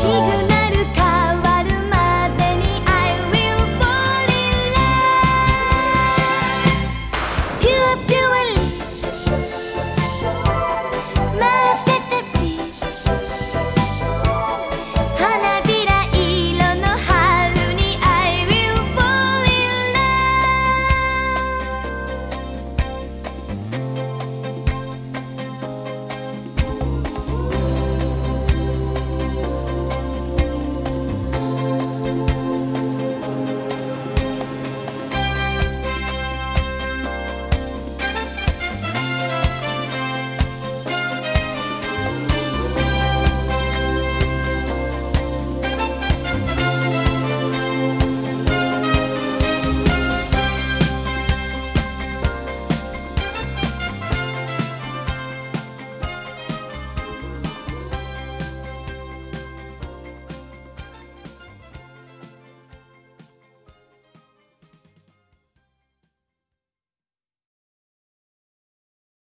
she